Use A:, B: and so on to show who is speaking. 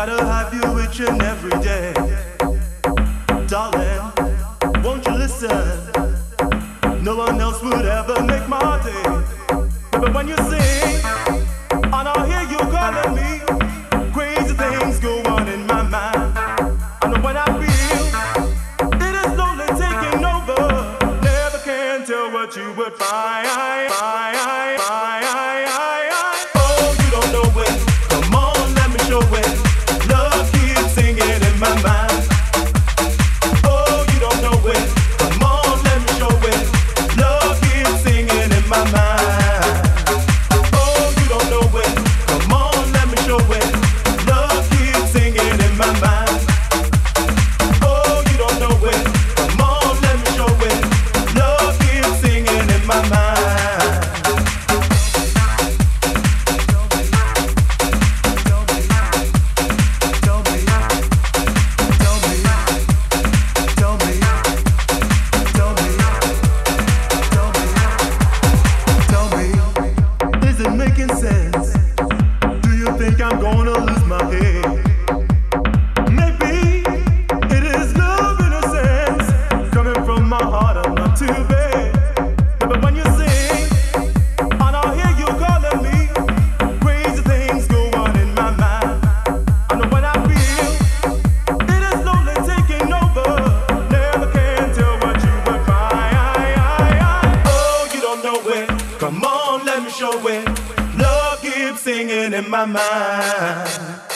A: Gotta have you with you every day. Darling, won't you listen? No one else would ever make my day. But when you sing, and I hear you calling me, crazy things go on in my mind. And when I feel it is slowly taking over, never can tell what you would find. making sense? Do you think I'm gonna lose my head? Come on, let me show it. Love keeps singing in my mind.